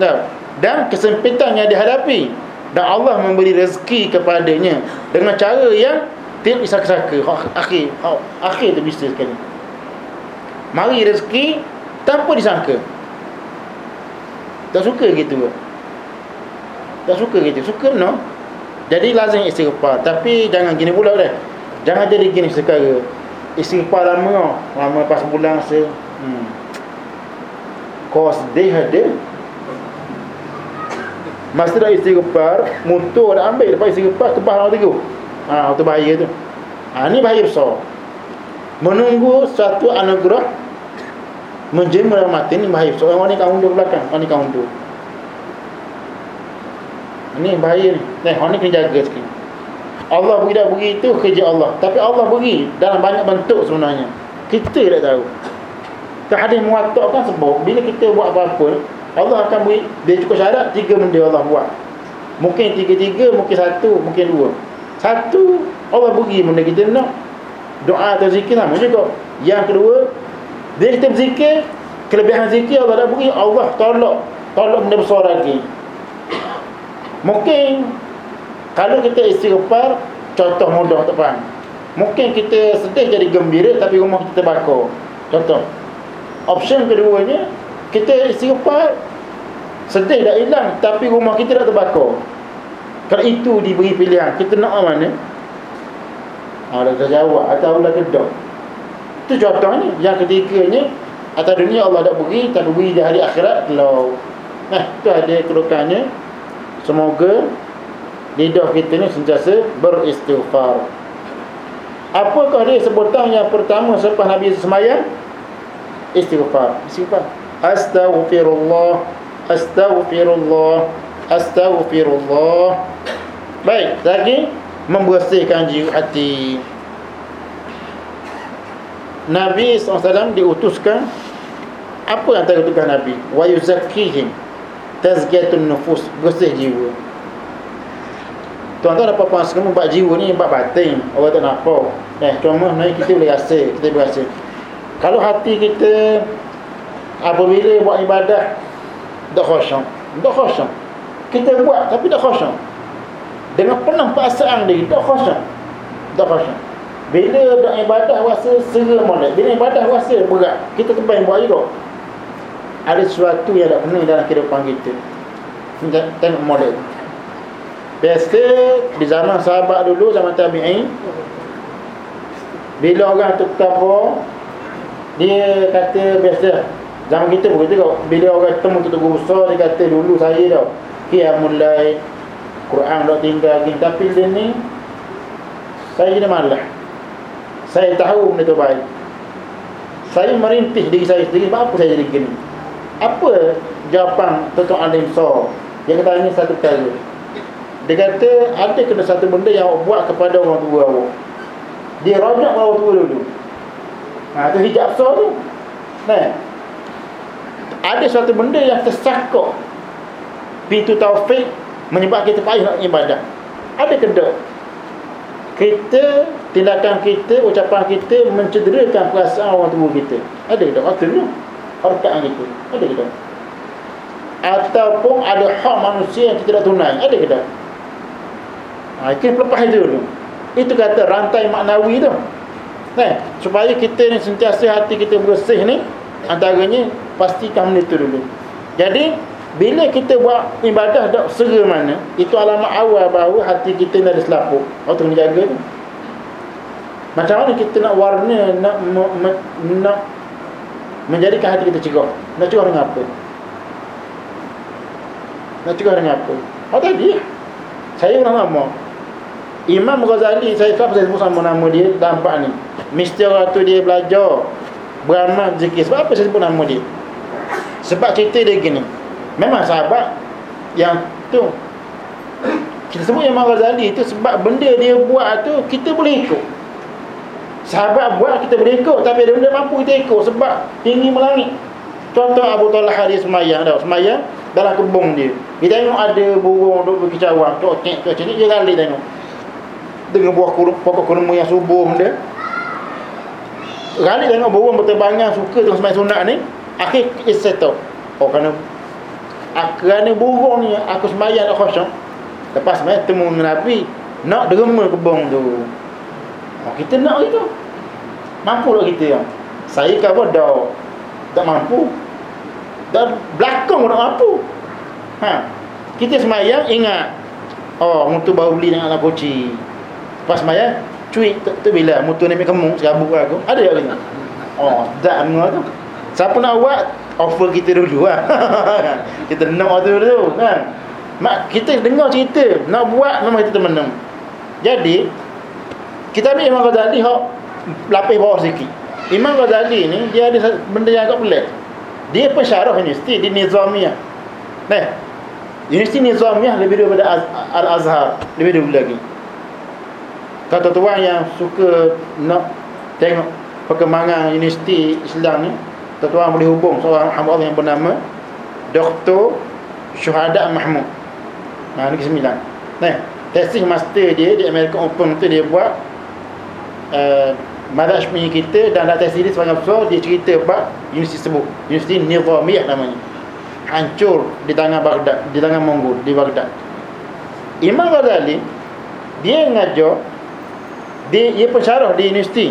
Nah, dan kesempitan yang dihadapi dan Allah memberi rezeki kepadanya dengan cara yang tidak disangka-sangka. Akhir, akhir tu bisa sekali. Mari rezeki tanpa disangka. Tak suka gitu. Tak suka gitu. Suka no. Jadi lazim istighfar. Tapi jangan gini pula dah. Jangan jadi gini sekarang. Istighfar lama. Lama pas bulan se. Hmm. Kau sedih ada. Masa dah istighfar, motor dah ambil lepas istighfar kebah lama tiga. Ha, itu bahaya tu. Ha, ni bahaya besar. Menunggu satu anugerah menjemur mati ni bahaya besar. Orang ni kau undur belakang, orang ni kau undur. Ini bahaya ni. Ni, orang ni kena jaga sikit. Allah beri tak beri itu kerja Allah. Tapi Allah beri dalam banyak bentuk sebenarnya. Kita tak tahu. Tak ada yang mengatakan sebab bila kita buat apa-apa, Allah akan beri, dia cukup syarat tiga benda Allah buat. Mungkin tiga-tiga, mungkin satu, mungkin dua. Satu, Allah beri benda kita nak. Doa atau zikir sama juga. Yang kedua, dia kita berzikir, kelebihan zikir Allah dah beri, Allah tolak. Tolak benda besar lagi. Mungkin kalau kita istighfar contoh mudah tak faham. Mungkin kita sedih jadi gembira tapi rumah kita terbakar. Contoh. Option keduanya kita istighfar sedih dah hilang tapi rumah kita dah terbakar. Kalau itu diberi pilihan, kita nak mana? Ah dah jawab atau dah kedak. Itu contohnya. Yang ketiganya atas dunia Allah dah beri tapi beri di hari akhirat kalau Nah, itu ada kedudukannya. Semoga lidah kita ni sentiasa beristighfar. Apakah dia sebutan yang pertama selepas Nabi semayang? Istighfar. Istighfar. Astaghfirullah. Astaghfirullah. Astaghfirullah. Baik, lagi membersihkan jiwa hati. Nabi SAW diutuskan apa yang diutuskan Nabi? Wa yuzakkihim tazkiyatun nufus bersih jiwa tuan-tuan dapat faham semua bab jiwa ni bab batin orang tak nampak eh cuma kita boleh rasa kita boleh rasa kalau hati kita apabila buat ibadah tak khusyuk tak khusyuk kita buat tapi tak khusyuk dengan penuh perasaan dia tak khusyuk tak khusyuk bila dah ibadah rasa seram molek. Bila ibadah rasa berat. Kita terbaik buat juga. Ada sesuatu yang tak penuh dalam kehidupan kita. Tengok model biasa di zaman sahabat dulu zaman tabi'in bila orang tukar apa dia kata biasa zaman kita pun begitu bila orang temu tutup besar dia kata dulu saya tau kia mulai Quran dah tinggal lagi. Tapi dia ni saya jadi malah saya tahu benda tu baik. Saya merintih diri saya sendiri sebab apa saya jadi gini apa jawapan Tuan Alim So Dia kata ini satu kali Dia kata ada kena satu benda yang awak buat kepada orang tua awak. Dia rajak orang tua dulu. Ha, itu hijab so tu. Nah. Ada satu benda yang tersakuk Pintu taufik Menyebabkan kita payah nak ibadah. Ada kena Kita Tindakan kita, ucapan kita Mencederakan perasaan orang tua kita. Ada kena Waktu dulu harkaan itu. Ada ke tak? Ataupun ada hak manusia yang tidak tunai. Ada ke tak? Ha, itu lepas itu dulu itu kata rantai maknawi tu. Eh, supaya kita ni sentiasa hati kita bersih ni antaranya pastikan benda itu dulu. Jadi bila kita buat ibadah tak segera mana itu alamat awal bahawa hati kita ni ada selapuk waktu kena jaga tu. Macam mana kita nak warna nak nak menjadikan hati kita cegah? Nak cegah dengan apa? Nak cegah dengan apa? Oh tadi. Saya orang lama Imam Ghazali saya tak saya sebut sama nama dia nampak ni. Orang tu dia belajar. Beramal zikir sebab apa saya sebut nama dia sebab cerita dia gini. Memang sahabat yang tu kita sebut Imam Ghazali itu sebab benda dia buat tu kita boleh ikut. Sahabat buat kita boleh ikut. Tapi ada benda mampu kita ikut Sebab tinggi melangit. Contoh Abu Talha dia semayang dah. Semayang dalam kebun dia. Dia tengok ada burung duduk berkicauan. Cok cek cek Dia kali tengok. Dengan buah kurma, pokok kurma yang subur dia. Kali tengok burung berterbangan suka tengok sembahyang sunat ni, akhir dia settle. Oh kerana kerana burung ni aku sembahyang tak khusyuk. Lepas sembahyang temu dengan Nabi, nak derma kebong tu. Oh, kita nak itu. Mampu tak kita yang? Saya kan pun dah tak mampu. Dan belakang tak mampu. Ha. Kita semayang ingat. Oh, mutu baru beli dengan anak koci. Pas semayang, cuit tu, tu bila mutu ni kemung serabut aku. Ada tak lagi? Oh, mengalah tu. Siapa nak buat, offer kita dulu lah. kita nak tu dulu kan. Mak, kita dengar cerita, nak buat memang kita temenang. Jadi, kita ambil Imam Ghazali hok lapis bawah sikit. Imam Ghazali ni dia ada benda yang agak pelik. Dia pensyarah universiti di Nizamiyah. Nah, Universiti Nizamiyah lebih daripada Al-Azhar Lebih dulu lagi Kata tuan yang suka nak tengok perkembangan universiti Islam ni Tuan boleh hubung seorang hamba Allah yang bernama Dr. Syuhada Mahmud Nah, Negeri Sembilan Nah, tesis master dia di American Open tu dia buat uh, Madhaj punya kita dan dalam tesis dia sebanyak besar Dia cerita apa universiti sebut Universiti Nizamiyah namanya hancur di tangan Baghdad, di tangan Mongol di Baghdad. Imam Ghazali dia ngajar dia ia pensyarah di universiti.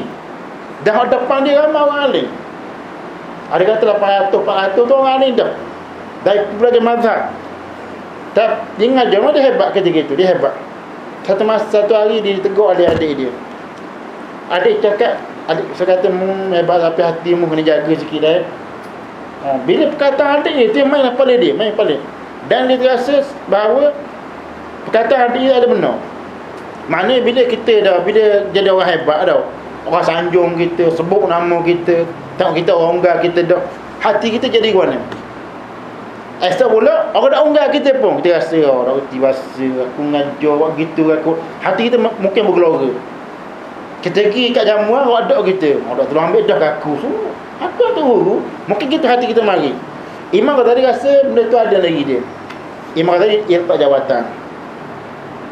Dan depan dia ramai orang alim. Ada kata 800 400 tu orang alim dah. Dari berbagai mazhab. Tak dia ngajar dia hebat ketika itu, dia hebat. Satu masa satu hari dia tegur adik-adik dia. Adik cakap, adik saya kata hebat tapi hatimu kena jaga sikit dah. Ha, bila perkataan adik ni dia main apa dia, main paling. Dan dia terasa bahawa perkataan adik dia ada benar. Maknanya bila kita dah bila jadi orang hebat dah. Orang sanjung kita, sebut nama kita, tengok kita orang unggah kita dah hati kita jadi mana? Esok pula orang dah unggah kita pun kita rasa oh dah reti bahasa aku ngajar buat gitu aku hati kita mungkin bergelora. Kita pergi kat jamuan orang ada kita. Orang dah tolong ambil dah kaku semua. Apa tu guru? Mungkin kita hati kita mari. Imam tadi rasa benda tu ada lagi dia. Imam tadi dia letak jawatan.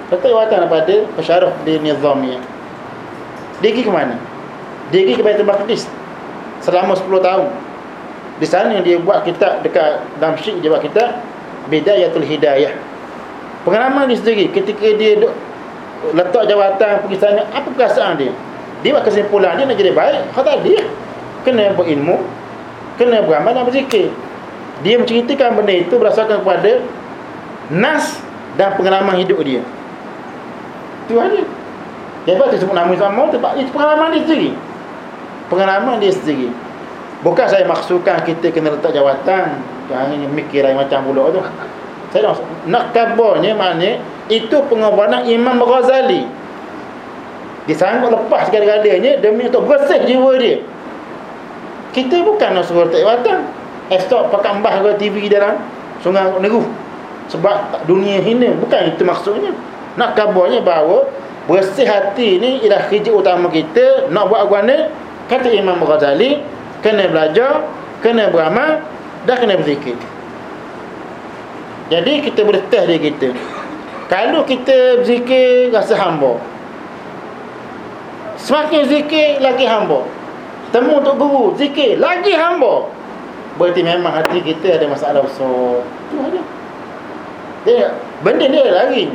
Letak jawatan daripada pesyarah di Nizamiyah. Dia pergi ke mana? Dia pergi ke Baitul Maqdis. Selama 10 tahun. Di sana dia buat kitab dekat Damsyik dia buat kitab Bidayatul Hidayah. Pengalaman dia sendiri ketika dia duk letak jawatan pergi sana apa perasaan dia? Dia buat kesimpulan dia nak jadi baik. Kata dia kena berilmu kena beramal dan berzikir dia menceritakan benda itu berdasarkan kepada nas dan pengalaman hidup dia itu aja dia buat sebut nama sama sebab itu pengalaman dia sendiri. Pengalaman dia sendiri. Bukan saya maksudkan kita kena letak jawatan. Jangan mikir lain macam pula tu. Saya nak, nak kabarnya maknanya itu pengorbanan Imam Ghazali. Dia sanggup lepas segala-galanya demi untuk bersih jiwa dia. Kita bukan nak suruh tak watan esok pakai mbah ke TV dalam sungai neru sebab dunia hina. Bukan itu maksudnya. Nak kabarnya bahawa bersih hati ni ialah kerja utama kita nak buat agama kata Imam Ghazali kena belajar kena beramal dan kena berzikir jadi kita boleh test dia kita kalau kita berzikir rasa hamba semakin zikir lagi hamba Temu untuk guru, zikir, lagi hamba. Berarti memang hati kita ada masalah besar. Itu ada. Dia, benda dia lagi.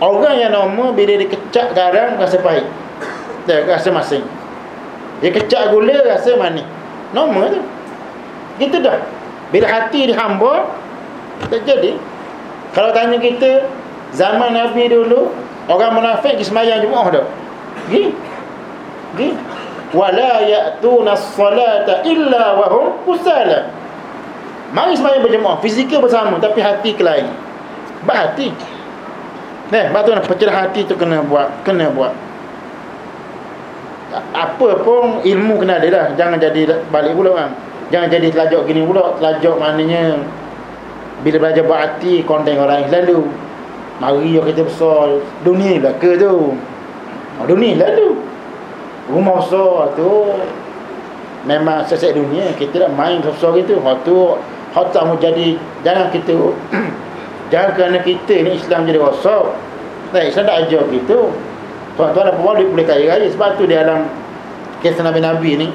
Orang yang normal bila dia kecak garam rasa pahit. Dia rasa masing. Dia kecak gula rasa manis. Normal tu. Kita dah. Bila hati dia hamba, tak jadi. Kalau tanya kita, zaman Nabi dulu, orang munafik di semayang Jumaat dah. Gini. Gini wala ya'tuna as-salata illa wa hum kusala mari sembahyang berjemaah fizikal bersama tapi hati kelain berhati Nah, batu nak pencerahan hati tu kena buat, kena buat. Apa pun ilmu kena ada lah. Jangan jadi balik pula kan. Jangan jadi telajak gini pula. Telajak maknanya bila belajar buat hati, konten orang lalu. Mari yang kita besar. Dunia ke tu. Oh, dunia lalu rumah besar tu memang sesek dunia kita tak main besar gitu hak tu hak tak mau jadi jangan kita jangan kerana kita ni Islam jadi besar nah Islam tak ajar gitu Tuan-tuan dan puan boleh kaya raya sebab tu di dalam kisah Nabi-Nabi ni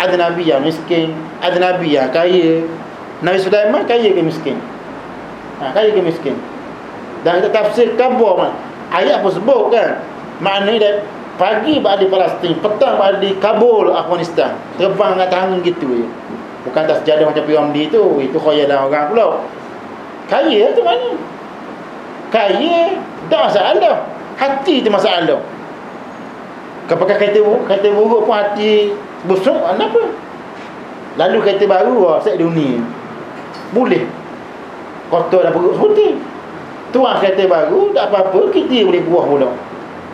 ada Nabi yang miskin, ada Nabi yang kaya. Nabi Sulaiman kaya ke miskin? Ha, kaya ke miskin? Dan kita tafsir kabur man. Ayat apa sebut kan? Maknanya dia pagi berada di Palestin, petang berada di Kabul, Afghanistan. Terbang dengan tangan gitu je. Bukan tak sejadah macam Piramdi tu. Itu khayalan orang pula. Kaya tu mana? Kaya, tak masalah. Hati tu masalah. Kau pakai kereta buruk, kereta buruk pun hati busuk, kenapa? Lalu kereta baru, oh, set dunia. Boleh. Kotor dan perut seperti. Tuan kereta baru, tak apa-apa, kita boleh buah pula.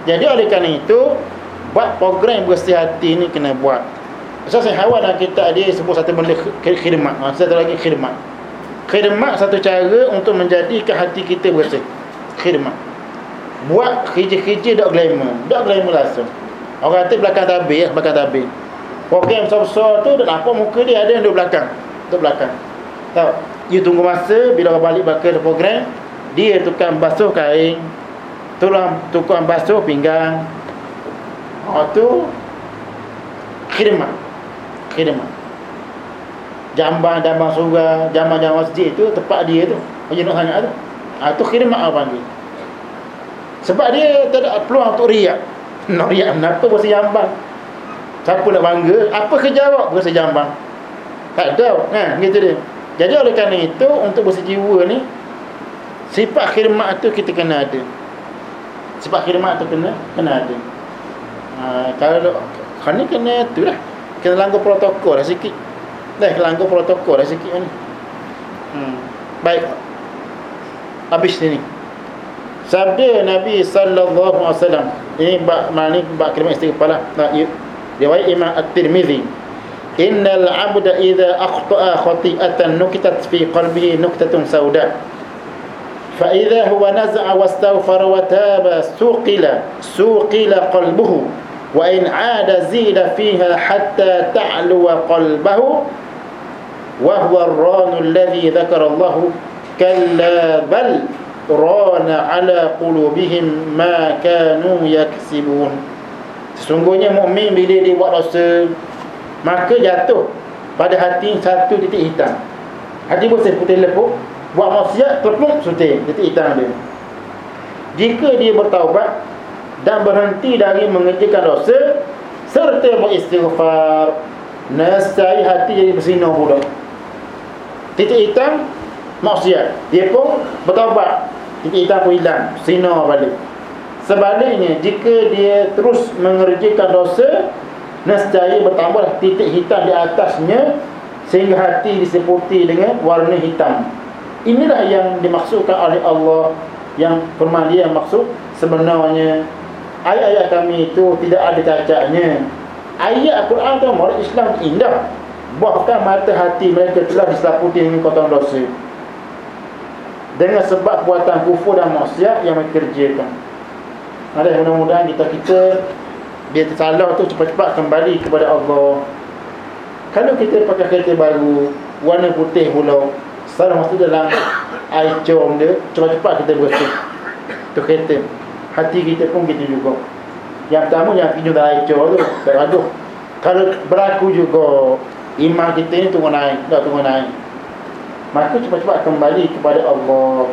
Jadi oleh kerana itu, buat program bersih hati ni kena buat. So, saya hawa dalam kita dia sebut satu benda khidmat. Ha, satu lagi khidmat. Khidmat satu cara untuk menjadikan hati kita bersih. Khidmat. Buat kerja-kerja tak glamour. Tak glamour langsung. Orang kata belakang tabir, belakang tabir. Program besar-besar tu dah nampak muka dia ada yang duduk belakang. Duduk belakang. Tahu? You tunggu masa bila orang balik bakal program, dia tukang basuh kain, tulang tukang basuh pinggang. Oh tu khidmat. Khidmat. Surga, jambang jambang masjid tu tempat dia tu. Nak sangat tu. Ah tu khidmat apa panggil. Sebab dia tak ada peluang untuk riak. Nak riak kenapa bosi jambang? Siapa nak bangga? Apa kejawab berasa jambang? Tak tahu. Ha, gitu dia. Jadi oleh kerana itu, untuk bersejiwa ni, sifat khidmat tu kita kena ada. Sifat khidmat tu kena kena ada. Ha, kalau ni kena tu lah. Kena langgar protokol lah sikit. Dah langgar protokol lah sikit ni. Hmm. Baik. Habis ni. Sabda Nabi sallallahu alaihi wasallam. Ini bab mana ni bab kalimat istighfar lah. Nah, ya riwayat Imam At-Tirmizi innal 'abda idza akhta'a khati'atan nukitat fi qalbihi nuktatun sauda fa idza huwa naz'a wastaghfara wa taba suqila suqila qalbuhu wa in 'ada zida fiha huwa ar-ran alladhi dhakara Allah kalla bal rana ala qulubihim ma kanu yaksibun Sesungguhnya mukmin bila dia buat dosa maka jatuh pada hati satu titik hitam. Hati bersih putih lepuk, buat maksiat terpuk putih titik hitam dia. Jika dia bertaubat dan berhenti dari mengerjakan dosa serta beristighfar, nescaya hati jadi bersinar pula. Titik hitam maksiat, dia pun bertaubat, titik hitam pun hilang, sinar balik. Sebaliknya jika dia terus mengerjakan dosa nescaya bertambah titik hitam di atasnya sehingga hati diseliputi dengan warna hitam. Inilah yang dimaksudkan oleh Allah yang firman dia yang maksud sebenarnya ayat-ayat kami itu tidak ada cacatnya. Ayat Al-Quran orang Islam indah. Bahkan mata hati mereka telah diseliputi dengan kotoran dosa. Dengan sebab perbuatan kufur dan maksiat yang mereka kerjakan. Ada mudah-mudahan kita kita dia tersalah tu cepat-cepat kembali kepada Allah. Kalau kita pakai kereta baru warna putih pula, salah masa dalam air com dia, cepat-cepat kita bersih. Tu kereta. Hati kita pun gitu juga. Yang pertama yang pinjam dalam air com tu, tak aduh. Kalau berlaku juga iman kita ni tunggu naik, tak tunggu naik. Maka cepat-cepat kembali kepada Allah.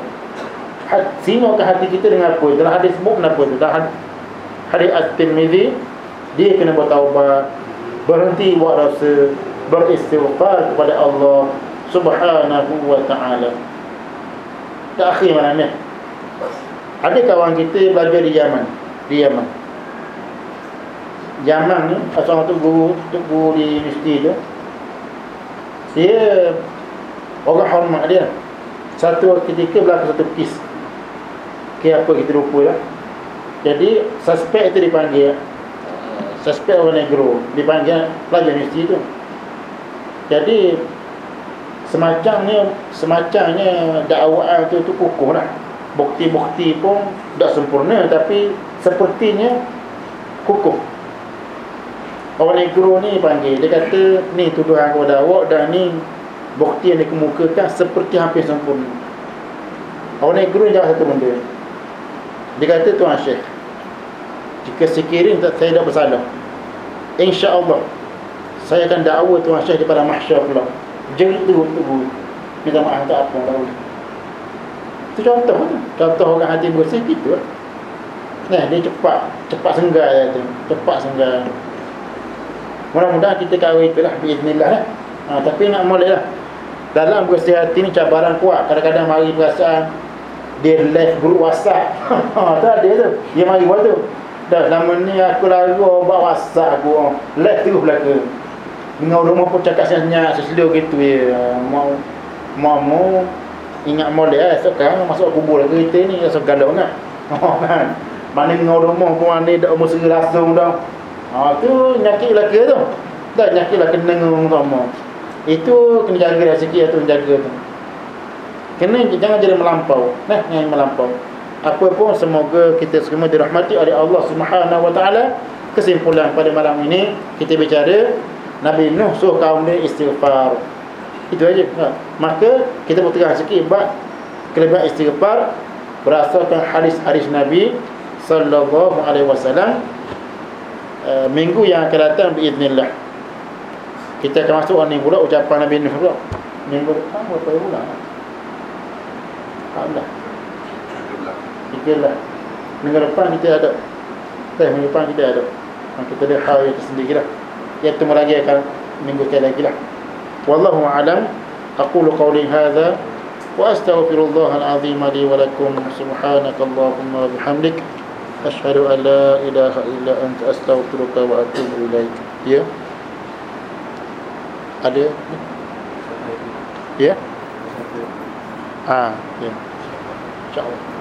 Singakan hati kita dengan apa? Dalam hadis sebut kenapa tu? Dalam hadis at-tirmidhi dia kena bertaubat berhenti buat rasa beristighfar kepada Allah subhanahu wa ta'ala. Tak akhir mana ni. Ada kawan kita belajar di Yaman di Yaman. Yaman ni asal tu guru tu guru di universiti tu dia orang hormat dia satu ketika berlaku satu kes Okey apa kita lupa lah. Jadi suspek itu dipanggil suspek orang negro dipanggil pelajar universiti itu. Jadi semacamnya semacamnya dakwaan tu tu kukuh lah. Bukti-bukti pun tak sempurna tapi sepertinya kukuh. Orang negro ni panggil dia kata ni tuduhan kepada awak dan ni bukti yang dikemukakan seperti hampir sempurna. Orang negro jawab satu benda. Dia kata tuan syekh jika sekiranya saya dah bersalah insya-Allah saya akan dakwa tuan syekh di pada mahsyar pula jerit tu tu minta maaf tak apa tahu itu contoh tu contoh orang hati bersih gitu lah Nah, dia cepat cepat senggai ya tu. Cepat senggai. Mudah-mudahan kita kawin itulah biiznillah lah. Ha, tapi nak molek lah. Dalam bersih hati ni cabaran kuat. Kadang-kadang mari perasaan dia live group WhatsApp. Ha, tak ada tu. Dia mari buat tu. Dah lama ni aku lagu buat WhatsApp aku. Live terus belaka. Dengan rumah pun cakap senyap seseluruh gitu ya. Mau mau mau ingat molek lah. So, kan masuk kubur lagi kita ni. So galau. Ha, kan. Mana dengan rumah pun mana dah umur segi langsung dah. Ha tu nyakit lelaki tu. Tak nyakit lelaki dengan rumah. Itu kena jaga dah sikit tu jaga tu. Kena jangan jadi melampau. Nah, yang melampau. Apa pun semoga kita semua dirahmati oleh Allah Subhanahu Wa Taala. Kesimpulan pada malam ini kita bicara Nabi Nuh suruh kaum dia istighfar. Itu aja. Ha. Maka kita berterah sikit bab kelebihan istighfar berdasarkan hadis-hadis Nabi sallallahu alaihi wasallam uh, minggu yang akan datang biiznillah. Kita akan masuk ni pula ucapan Nabi Nuh pula. Minggu depan berapa bulan? Allah Tiga lah. Minggu depan kita ada. Eh, minggu depan kita ada. Kita ada hal yang tersendiri lah. Yang temu lagi akan Minggu sekali lagi lah. Wallahu a'lam. Aqulu qawli hadha. Wa astaghfirullahal azim li wa lakum. Subhanakallahumma bihamdik Ashhadu an la ilaha illa anta astaghfiruka wa atubu ilaik. Ya. Ada? Ya. Ah, ya. Insya-Allah.